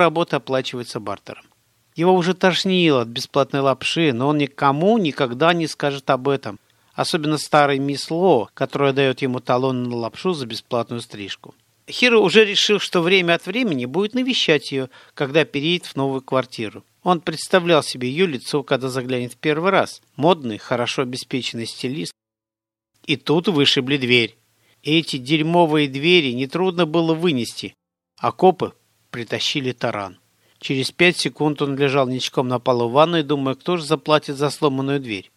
работа оплачивается бартером. Его уже тошнило от бесплатной лапши, но он никому никогда не скажет об этом. Особенно старый мисс Ло, которая дает ему талон на лапшу за бесплатную стрижку. Хиро уже решил, что время от времени будет навещать ее, когда переедет в новую квартиру. Он представлял себе ее лицо, когда заглянет в первый раз. Модный, хорошо обеспеченный стилист. И тут вышибли дверь. Эти дерьмовые двери нетрудно было вынести, а копы притащили таран. Через пять секунд он лежал ничком на полу ванной, думая, кто же заплатит за сломанную дверь.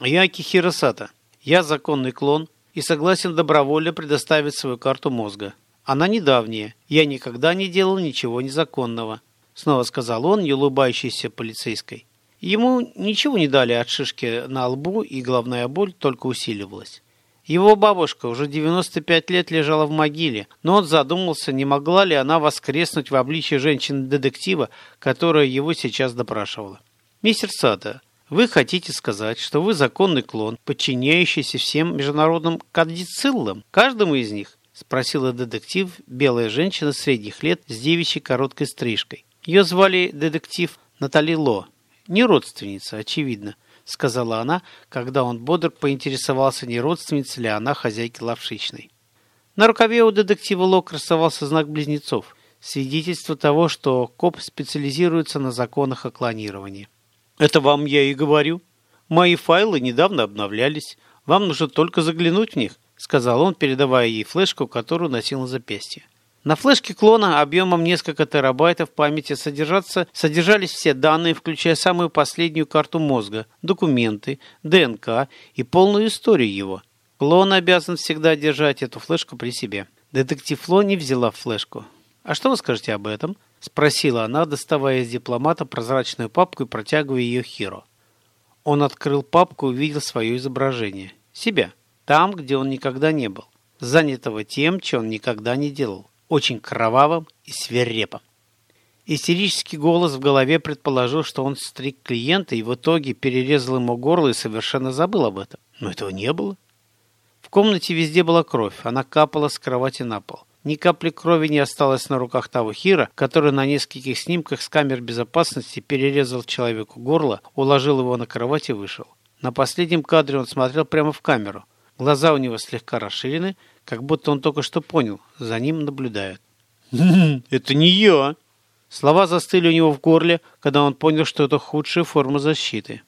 Я Кихиросата. Я законный клон и согласен добровольно предоставить свою карту мозга. Она недавняя. Я никогда не делал ничего незаконного. Снова сказал он, не улыбающейся полицейской. Ему ничего не дали от шишки на лбу, и головная боль только усиливалась. Его бабушка уже 95 лет лежала в могиле, но он задумался, не могла ли она воскреснуть в обличье женщины-детектива, которая его сейчас допрашивала. «Мистер Сада, вы хотите сказать, что вы законный клон, подчиняющийся всем международным кадициллам, каждому из них?» – спросила детектив, белая женщина средних лет с девичьей короткой стрижкой. Ее звали детектив Натали Ло. Не родственница, очевидно, сказала она, когда он бодр поинтересовался, не родственница ли она хозяйки лавшичной. На рукаве у детектива Ло красовался знак близнецов, свидетельство того, что коп специализируется на законах о клонировании. Это вам я и говорю. Мои файлы недавно обновлялись. Вам нужно только заглянуть в них, сказал он, передавая ей флешку, которую носил на запястье. На флешке клона объемом несколько терабайтов памяти содержатся, содержались все данные, включая самую последнюю карту мозга, документы, ДНК и полную историю его. Клон обязан всегда держать эту флешку при себе. Детектив Фло не взяла флешку. «А что вы скажете об этом?» — спросила она, доставая из дипломата прозрачную папку и протягивая ее Хиро. Он открыл папку и увидел свое изображение. Себя. Там, где он никогда не был. Занятого тем, чем он никогда не делал. Очень кровавым и свирепым. Истерический голос в голове предположил, что он стриг клиента и в итоге перерезал ему горло и совершенно забыл об этом. Но этого не было. В комнате везде была кровь. Она капала с кровати на пол. Ни капли крови не осталось на руках того Хира, который на нескольких снимках с камер безопасности перерезал человеку горло, уложил его на кровать и вышел. На последнем кадре он смотрел прямо в камеру. Глаза у него слегка расширены, как будто он только что понял, за ним наблюдают. «Это не я!» Слова застыли у него в горле, когда он понял, что это худшая форма защиты.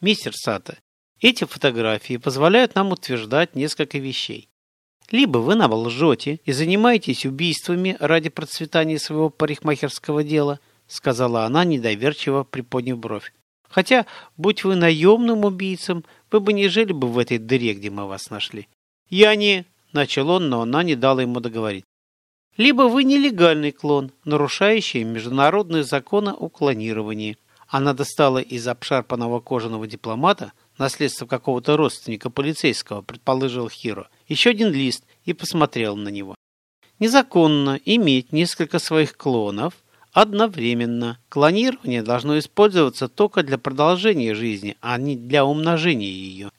«Мистер Сата, эти фотографии позволяют нам утверждать несколько вещей. Либо вы нам лжете и занимаетесь убийствами ради процветания своего парикмахерского дела, сказала она, недоверчиво приподняв бровь. Хотя, будь вы наемным убийцем, вы бы не жили бы в этой дыре, где мы вас нашли. Я не... Начал он, но она не дала ему договорить. Либо вы нелегальный клон, нарушающий международные законы о клонировании. Она достала из обшарпанного кожаного дипломата наследство какого-то родственника полицейского, предположил Хиро, еще один лист и посмотрел на него. Незаконно иметь несколько своих клонов одновременно. Клонирование должно использоваться только для продолжения жизни, а не для умножения ее.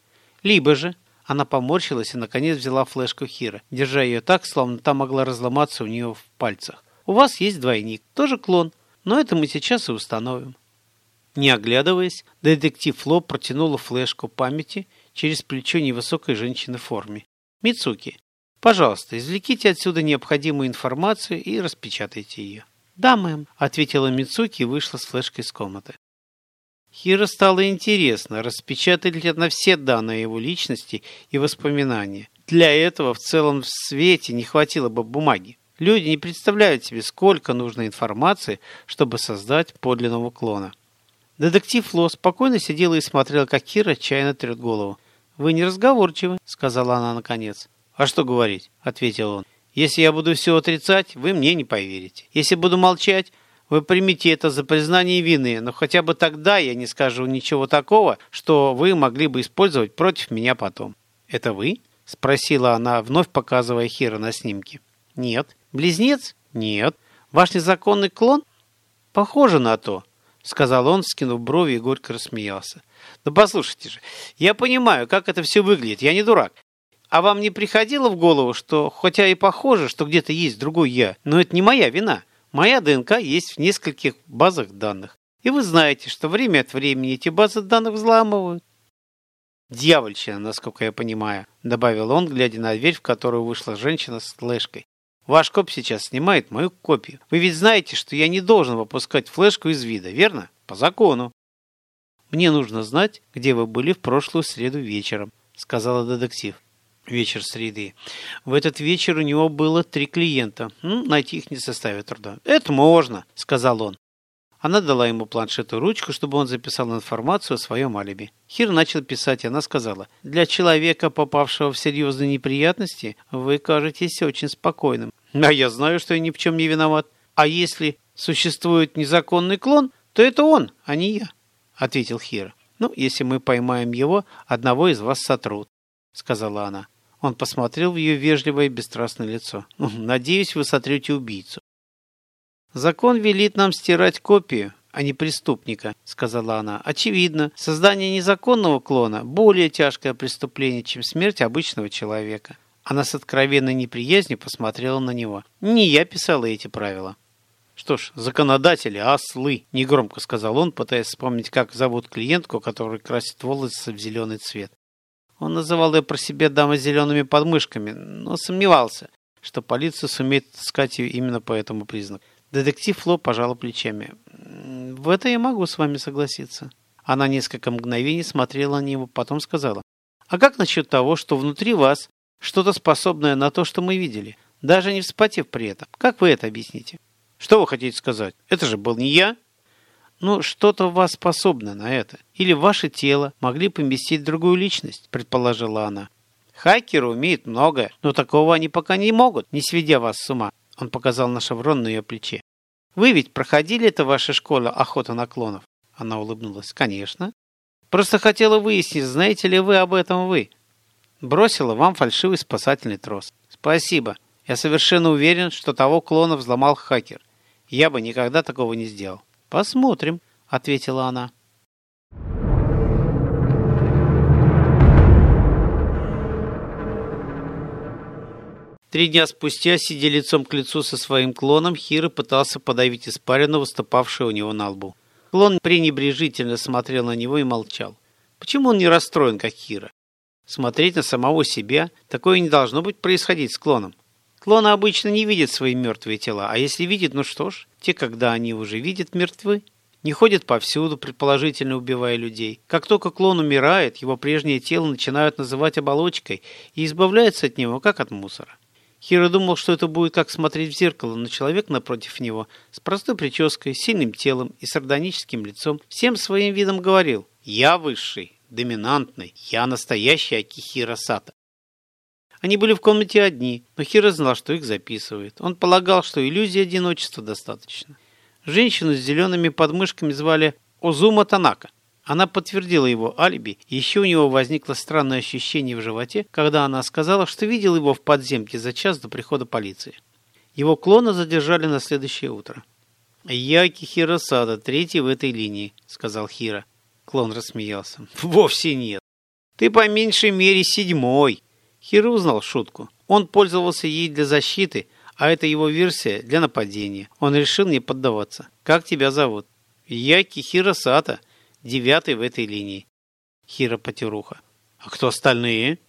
Либо же она поморщилась и, наконец, взяла флешку Хира, держа ее так, словно та могла разломаться у нее в пальцах. «У вас есть двойник, тоже клон, но это мы сейчас и установим». Не оглядываясь, детектив Фло протянула флешку памяти через плечо невысокой женщины в форме. «Мицуки, пожалуйста, извлеките отсюда необходимую информацию и распечатайте ее». «Да, мэм», — ответила Мицуки и вышла с флешкой из комнаты. Хиро стало интересно, распечатать ли она все данные его личности и воспоминания. Для этого в целом свете не хватило бы бумаги. Люди не представляют себе, сколько нужно информации, чтобы создать подлинного клона. Детектив Ло спокойно сидела и смотрела, как Кира отчаянно трет голову. «Вы не разговорчивы», — сказала она наконец. «А что говорить?» — ответил он. «Если я буду все отрицать, вы мне не поверите. Если буду молчать, вы примите это за признание вины, но хотя бы тогда я не скажу ничего такого, что вы могли бы использовать против меня потом». «Это вы?» — спросила она, вновь показывая Хира на снимке. «Нет». «Близнец?» «Нет». «Ваш незаконный клон?» «Похоже на то», — сказал он, скинув брови и горько рассмеялся. «Да послушайте же, я понимаю, как это все выглядит, я не дурак. А вам не приходило в голову, что, хотя и похоже, что где-то есть другой я, но это не моя вина. Моя ДНК есть в нескольких базах данных. И вы знаете, что время от времени эти базы данных взламывают. «Дьявольщина, насколько я понимаю», — добавил он, глядя на дверь, в которую вышла женщина с флешкой. «Ваш коп сейчас снимает мою копию. Вы ведь знаете, что я не должен выпускать флешку из вида, верно? По закону». «Мне нужно знать, где вы были в прошлую среду вечером», — сказала детектив. Вечер среды. В этот вечер у него было три клиента. Ну, найти их не составит труда. «Это можно», — сказал он. Она дала ему планшет и ручку, чтобы он записал информацию о своем алиби. Хир начал писать, и она сказала, «Для человека, попавшего в серьезные неприятности, вы кажетесь очень спокойным. А я знаю, что я ни в чем не виноват. А если существует незаконный клон, то это он, а не я», — ответил Хир. «Ну, если мы поймаем его, одного из вас сотрут», — сказала она. Он посмотрел в ее вежливое и бесстрастное лицо. «Надеюсь, вы сотрете убийцу». «Закон велит нам стирать копию, а не преступника», — сказала она. «Очевидно, создание незаконного клона — более тяжкое преступление, чем смерть обычного человека». Она с откровенной неприязнью посмотрела на него. «Не я писала эти правила». «Что ж, законодатели, ослы!» — негромко сказал он, пытаясь вспомнить, как зовут клиентку, которая красит волосы в зеленый цвет. Он называл ее про себя дамой зелеными подмышками, но сомневался, что полиция сумеет искать ее именно по этому признаку. Детектив Фло пожала плечами. «В это я могу с вами согласиться». Она несколько мгновений смотрела на него, потом сказала. «А как насчет того, что внутри вас что-то способное на то, что мы видели, даже не вспотев при этом? Как вы это объясните?» «Что вы хотите сказать? Это же был не я?» «Ну, что-то вас способно на это. Или ваше тело могли поместить другую личность», предположила она. «Хакеры умеют многое, но такого они пока не могут, не сведя вас с ума. Он показал на шеврон на ее плече. «Вы ведь проходили это в вашей школе охота на клонов?» Она улыбнулась. «Конечно. Просто хотела выяснить, знаете ли вы об этом вы. Бросила вам фальшивый спасательный трос. Спасибо. Я совершенно уверен, что того клона взломал хакер. Я бы никогда такого не сделал. Посмотрим», — ответила она. Три дня спустя, сидя лицом к лицу со своим клоном, Хиро пытался подавить испарину, выступавшую у него на лбу. Клон пренебрежительно смотрел на него и молчал. Почему он не расстроен, как Хиро? Смотреть на самого себя – такое не должно быть происходить с клоном. Клоны обычно не видят свои мертвые тела, а если видят, ну что ж, те, когда они уже видят, мертвы. Не ходят повсюду, предположительно убивая людей. Как только клон умирает, его прежнее тело начинают называть оболочкой и избавляются от него, как от мусора. Хиро думал, что это будет как смотреть в зеркало, но человек напротив него с простой прической, сильным телом и сардоническим лицом всем своим видом говорил «Я высший, доминантный, я настоящий Акихиро Сата». Они были в комнате одни, но Хиро знал, что их записывает. Он полагал, что иллюзии одиночества достаточно. Женщину с зелеными подмышками звали Озума Танака. Она подтвердила его алиби, еще у него возникло странное ощущение в животе, когда она сказала, что видел его в подземке за час до прихода полиции. Его клона задержали на следующее утро. «Я Кихира Сада, третий в этой линии», — сказал Хира. Клон рассмеялся. «Вовсе нет. Ты по меньшей мере седьмой». Хира узнал шутку. Он пользовался ей для защиты, а это его версия для нападения. Он решил не поддаваться. «Как тебя зовут?» «Я Кихира Сата», девятый в этой линии. Хира Потеруха. А кто остальные?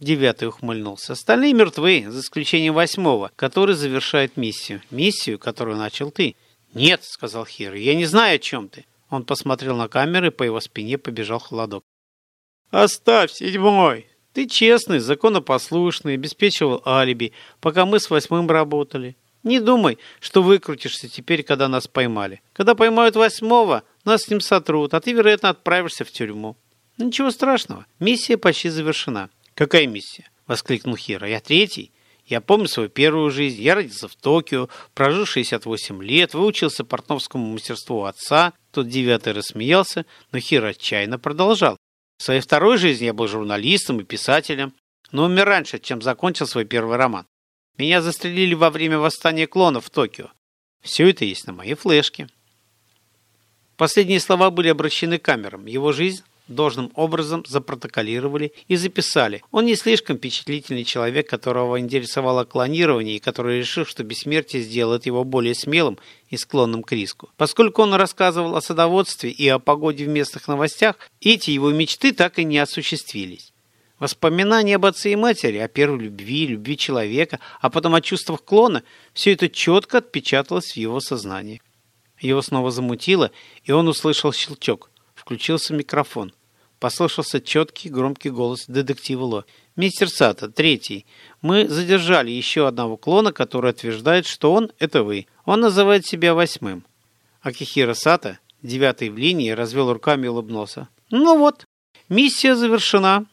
Девятый ухмыльнулся. Остальные мертвы, за исключением восьмого, который завершает миссию. Миссию, которую начал ты. Нет, сказал Хира, я не знаю, о чем ты. Он посмотрел на камеры, по его спине побежал холодок. Оставь седьмой. Ты честный, законопослушный, обеспечивал алиби, пока мы с восьмым работали. Не думай, что выкрутишься теперь, когда нас поймали. Когда поймают восьмого, нас с ним сотрут, а ты, вероятно, отправишься в тюрьму. Ничего страшного, миссия почти завершена. Какая миссия? Воскликнул Хира. Я третий. Я помню свою первую жизнь. Я родился в Токио, прожил 68 лет, выучился портновскому мастерству отца. Тот девятый рассмеялся, но Хира отчаянно продолжал. В своей второй жизни я был журналистом и писателем, но умер раньше, чем закончил свой первый роман. Меня застрелили во время восстания клонов в Токио. Все это есть на моей флешке. Последние слова были обращены камерам. Его жизнь должным образом запротоколировали и записали. Он не слишком впечатлительный человек, которого интересовало клонирование и который решил, что бессмертие сделает его более смелым и склонным к риску. Поскольку он рассказывал о садоводстве и о погоде в местных новостях, эти его мечты так и не осуществились. Воспоминания об отце и матери, о первой любви, любви человека, а потом о чувствах клона – все это четко отпечаталось в его сознании. Его снова замутило, и он услышал щелчок. Включился микрофон. Послышался четкий громкий голос детектива Ло. «Мистер Сата, третий. Мы задержали еще одного клона, который утверждает, что он – это вы. Он называет себя восьмым». Акихира Сата, девятый в линии, развел руками и улыбнулся. «Ну вот, миссия завершена».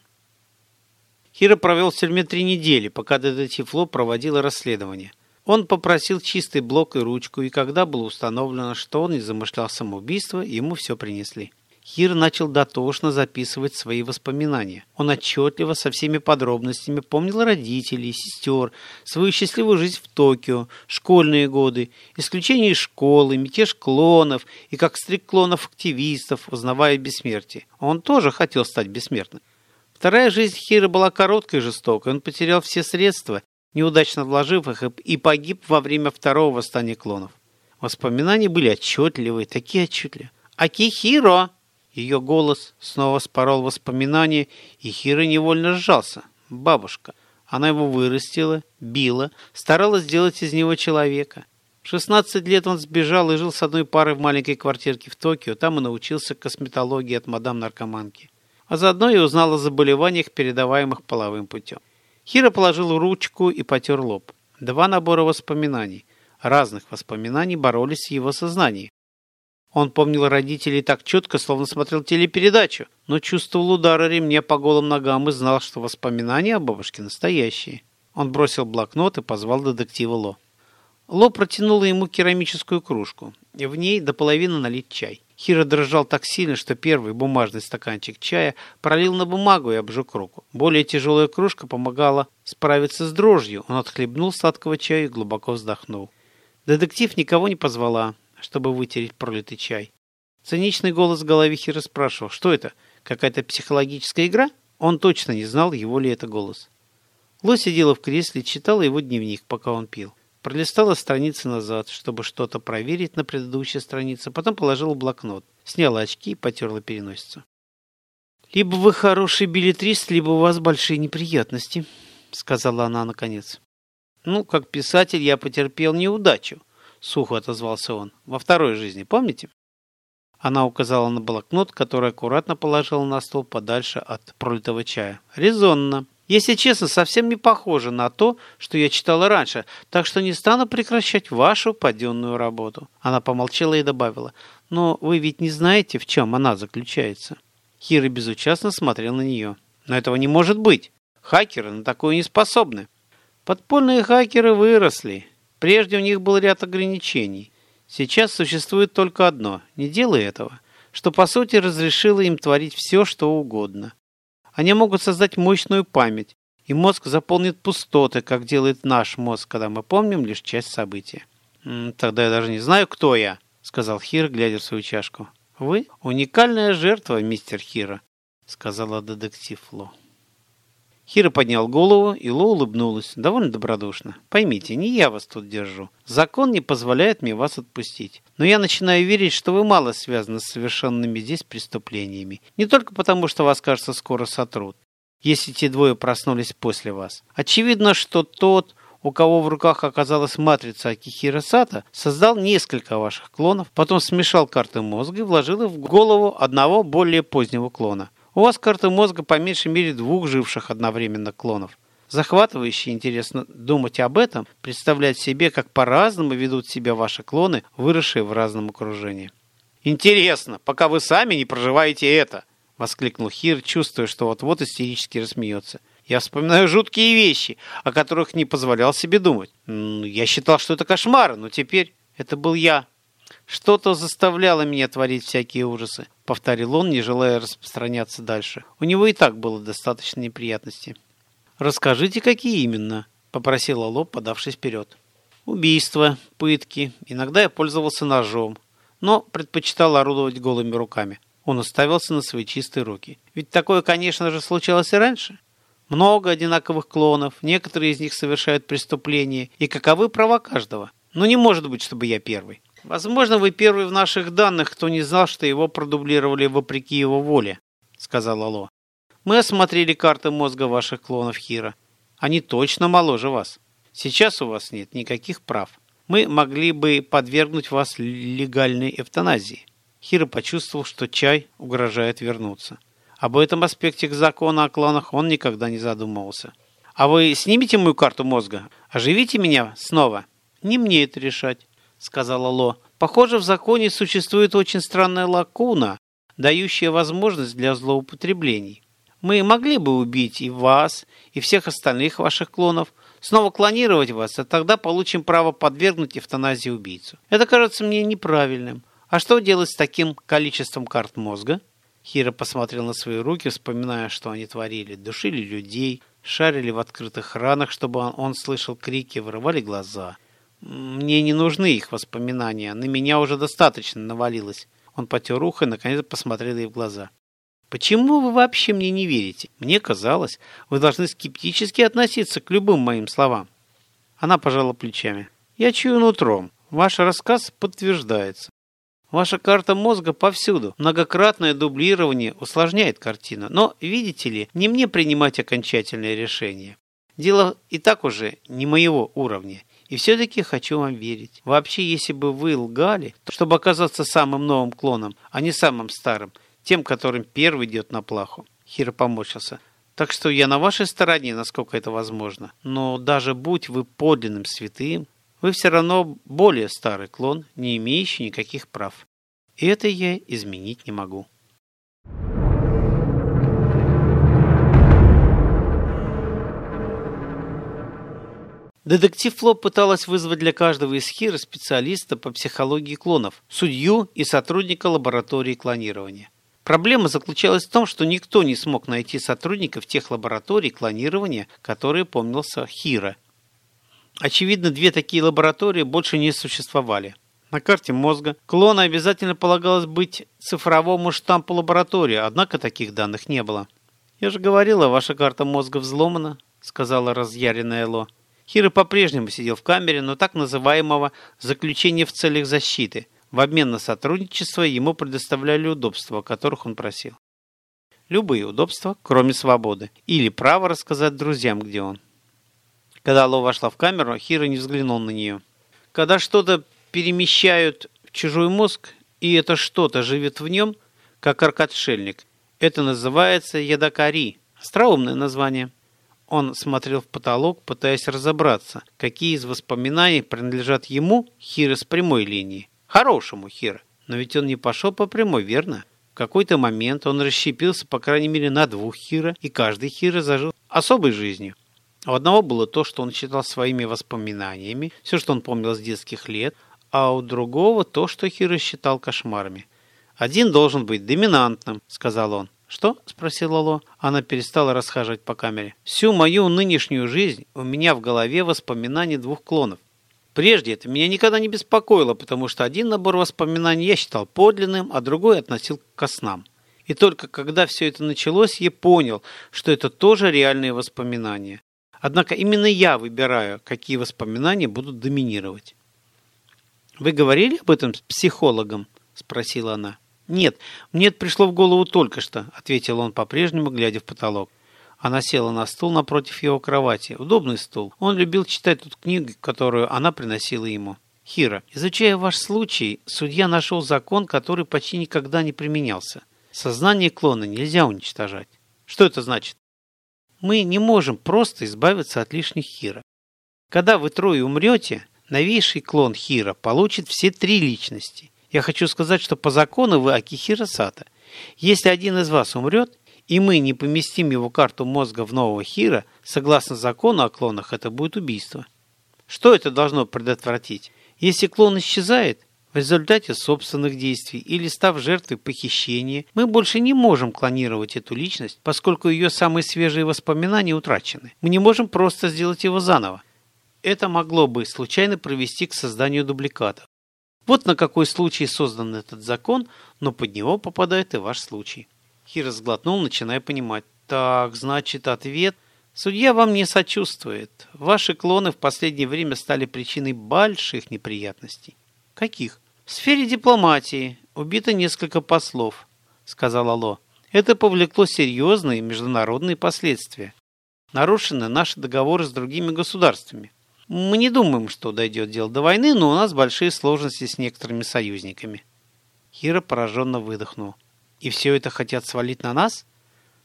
Хиро провел в тюрьме три недели, пока детектив Ло проводила расследование. Он попросил чистый блок и ручку, и когда было установлено, что он не замышлял самоубийство, ему все принесли. Хир начал дотошно записывать свои воспоминания. Он отчетливо, со всеми подробностями помнил родителей, сестер, свою счастливую жизнь в Токио, школьные годы, исключение из школы, мятеж клонов и как стрик клонов-активистов, узнавая бессмертие. Он тоже хотел стать бессмертным. Вторая жизнь Хира была короткой и жестокой. Он потерял все средства неудачно вложив их, и погиб во время второго восстания клонов. Воспоминания были отчетливые, такие отчетливые. «Акихиро!» Ее голос снова спорол воспоминания, и Хиро невольно сжался. Бабушка. Она его вырастила, била, старалась сделать из него человека. В 16 лет он сбежал и жил с одной парой в маленькой квартирке в Токио. Там и научился косметологии от мадам-наркоманки. А заодно и узнал о заболеваниях, передаваемых половым путем. Хиро положил ручку и потер лоб. Два набора воспоминаний. Разных воспоминаний боролись в его сознании. Он помнил родителей так четко, словно смотрел телепередачу, но чувствовал удары ремня по голым ногам и знал, что воспоминания о бабушке настоящие. Он бросил блокнот и позвал детектива Ло. Ло протянула ему керамическую кружку, и в ней до половины налить чай. Хиро дрожал так сильно, что первый бумажный стаканчик чая пролил на бумагу и обжег руку. Более тяжелая кружка помогала справиться с дрожью. Он отхлебнул сладкого чая и глубоко вздохнул. Детектив никого не позвала, чтобы вытереть пролитый чай. Циничный голос в голове Хиро спрашивал, что это, какая-то психологическая игра? Он точно не знал, его ли это голос. Ло сидела в кресле и читала его дневник, пока он пил. Пролистала страницы назад, чтобы что-то проверить на предыдущей странице, потом положила блокнот, сняла очки и потерла переносицу. «Либо вы хороший билетрист, либо у вас большие неприятности», — сказала она наконец. «Ну, как писатель я потерпел неудачу», — сухо отозвался он. «Во второй жизни, помните?» Она указала на блокнот, который аккуратно положила на стол подальше от пролитого чая. «Резонно. Если честно, совсем не похоже на то, что я читала раньше, так что не стану прекращать вашу паденную работу. Она помолчала и добавила, но вы ведь не знаете, в чем она заключается. Хира безучастно смотрел на нее. Но этого не может быть. Хакеры на такое не способны. Подпольные хакеры выросли. Прежде у них был ряд ограничений. Сейчас существует только одно – не делай этого, что по сути разрешило им творить все, что угодно. Они могут создать мощную память, и мозг заполнит пустоты, как делает наш мозг, когда мы помним лишь часть события. «Тогда я даже не знаю, кто я», — сказал Хир, глядя в свою чашку. «Вы уникальная жертва, мистер Хира», — сказала детектив Ло. Хира поднял голову, и Ло улыбнулась, довольно добродушно. «Поймите, не я вас тут держу. Закон не позволяет мне вас отпустить. Но я начинаю верить, что вы мало связаны с совершенными здесь преступлениями. Не только потому, что вас, кажется, скоро сотрут, если те двое проснулись после вас. Очевидно, что тот, у кого в руках оказалась матрица Акихира Сата, создал несколько ваших клонов, потом смешал карты мозга и вложил их в голову одного более позднего клона – у вас карта мозга по меньшей мере двух живших одновременно клонов. Захватывающе интересно думать об этом, представлять себе, как по-разному ведут себя ваши клоны, выросшие в разном окружении. «Интересно, пока вы сами не проживаете это!» — воскликнул Хир, чувствуя, что вот-вот истерически рассмеется. «Я вспоминаю жуткие вещи, о которых не позволял себе думать. Я считал, что это кошмар, но теперь это был я, что-то заставляло меня творить всякие ужасы, повторил он, не желая распространяться дальше. У него и так было достаточно неприятностей. Расскажите, какие именно? попросила Лоб, подавшись вперед. Убийства, пытки. Иногда я пользовался ножом, но предпочитал орудовать голыми руками. Он уставился на свои чистые руки. Ведь такое, конечно же, случалось и раньше. Много одинаковых клонов, некоторые из них совершают преступления, и каковы права каждого. Но не может быть, чтобы я первый. Возможно, вы первый в наших данных, кто не знал, что его продублировали вопреки его воле, сказал Алло. Мы осмотрели карты мозга ваших клонов Хира. Они точно моложе вас. Сейчас у вас нет никаких прав. Мы могли бы подвергнуть вас легальной эвтаназии. Хира почувствовал, что чай угрожает вернуться. Об этом аспекте закона о клонах он никогда не задумывался. «А вы снимете мою карту мозга? Оживите меня снова?» «Не мне это решать», — сказала Ло. «Похоже, в законе существует очень странная лакуна, дающая возможность для злоупотреблений. Мы могли бы убить и вас, и всех остальных ваших клонов, снова клонировать вас, а тогда получим право подвергнуть эвтаназии убийцу. Это кажется мне неправильным. А что делать с таким количеством карт мозга?» Хира посмотрел на свои руки, вспоминая, что они творили. Душили людей, шарили в открытых ранах, чтобы он, слышал крики, вырывали глаза. Мне не нужны их воспоминания, на меня уже достаточно навалилось. Он потер ухо и наконец посмотрел ей в глаза. Почему вы вообще мне не верите? Мне казалось, вы должны скептически относиться к любым моим словам. Она пожала плечами. Я чую нутром. Ваш рассказ подтверждается. Ваша карта мозга повсюду. Многократное дублирование усложняет картину. Но, видите ли, не мне принимать окончательное решение. Дело и так уже не моего уровня. И все-таки хочу вам верить. Вообще, если бы вы лгали, то, чтобы оказаться самым новым клоном, а не самым старым, тем, которым первый идет на плаху. Хиро поморщился. Так что я на вашей стороне, насколько это возможно. Но даже будь вы подлинным святым, вы все равно более старый клон, не имеющий никаких прав. И это я изменить не могу. Детектив Флоп пыталась вызвать для каждого из Хира специалиста по психологии клонов, судью и сотрудника лаборатории клонирования. Проблема заключалась в том, что никто не смог найти сотрудников тех лабораторий клонирования, которые помнился Хира. Очевидно, две такие лаборатории больше не существовали. На карте мозга клона обязательно полагалось быть цифровому штампу лаборатории, однако таких данных не было. «Я же говорила, ваша карта мозга взломана», — сказала разъяренная Ло. Хиро по-прежнему сидел в камере, но так называемого заключения в целях защиты. В обмен на сотрудничество ему предоставляли удобства, о которых он просил. Любые удобства, кроме свободы. Или право рассказать друзьям, где он. Когда Ло вошла в камеру, Хиро не взглянул на нее. Когда что-то перемещают в чужой мозг, и это что-то живет в нем, как аркадшельник, это называется ядакари. Остроумное название. Он смотрел в потолок, пытаясь разобраться, какие из воспоминаний принадлежат ему, Хиро с прямой линии. Хорошему Хиро. Но ведь он не пошел по прямой, верно? В какой-то момент он расщепился, по крайней мере, на двух Хиро, и каждый Хиро зажил особой жизнью. У одного было то, что он считал своими воспоминаниями, все, что он помнил с детских лет, а у другого то, что Хиро считал кошмарами. «Один должен быть доминантным», — сказал он. «Что?» – спросила Ло. Она перестала расхаживать по камере. «Всю мою нынешнюю жизнь у меня в голове воспоминания двух клонов. Прежде это меня никогда не беспокоило, потому что один набор воспоминаний я считал подлинным, а другой относил к снам. И только когда все это началось, я понял, что это тоже реальные воспоминания. Однако именно я выбираю, какие воспоминания будут доминировать. «Вы говорили об этом с психологом?» – спросила она. «Нет, мне это пришло в голову только что», – ответил он по-прежнему, глядя в потолок. Она села на стул напротив его кровати. Удобный стул. Он любил читать тут книгу, которую она приносила ему. Хира, изучая ваш случай, судья нашел закон, который почти никогда не применялся. Сознание клона нельзя уничтожать. Что это значит? Мы не можем просто избавиться от лишних Хира. Когда вы трое умрете, новейший клон Хира получит все три личности. Я хочу сказать, что по закону вы Акихира Сата. Если один из вас умрет, и мы не поместим его карту мозга в нового Хира, согласно закону о клонах, это будет убийство. Что это должно предотвратить? Если клон исчезает, в результате собственных действий или став жертвой похищения, мы больше не можем клонировать эту личность, поскольку ее самые свежие воспоминания утрачены. Мы не можем просто сделать его заново. Это могло бы случайно привести к созданию дубликатов. Вот на какой случай создан этот закон, но под него попадает и ваш случай. Хира сглотнул, начиная понимать. Так, значит, ответ... Судья вам не сочувствует. Ваши клоны в последнее время стали причиной больших неприятностей. Каких? В сфере дипломатии убито несколько послов, сказал Алло. Это повлекло серьезные международные последствия. Нарушены наши договоры с другими государствами. Мы не думаем, что дойдет дело до войны, но у нас большие сложности с некоторыми союзниками. Хира пораженно выдохнул. И все это хотят свалить на нас?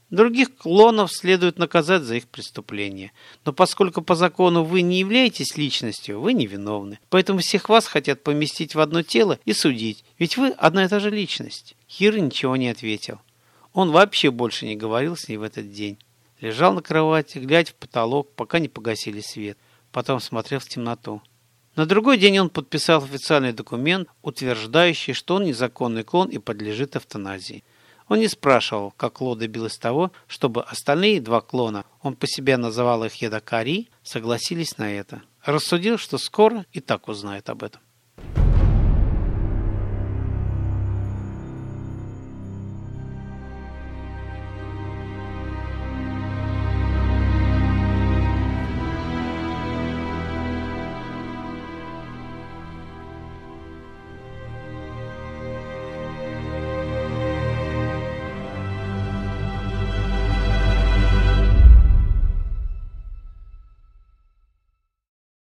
Других клонов следует наказать за их преступления. Но поскольку по закону вы не являетесь личностью, вы невиновны. Поэтому всех вас хотят поместить в одно тело и судить. Ведь вы одна и та же личность. Хира ничего не ответил. Он вообще больше не говорил с ней в этот день. Лежал на кровати, глядя в потолок, пока не погасили свет потом смотрел в темноту. На другой день он подписал официальный документ, утверждающий, что он незаконный клон и подлежит эвтаназии. Он не спрашивал, как Ло добилась того, чтобы остальные два клона, он по себе называл их Едакари, согласились на это. Рассудил, что скоро и так узнает об этом.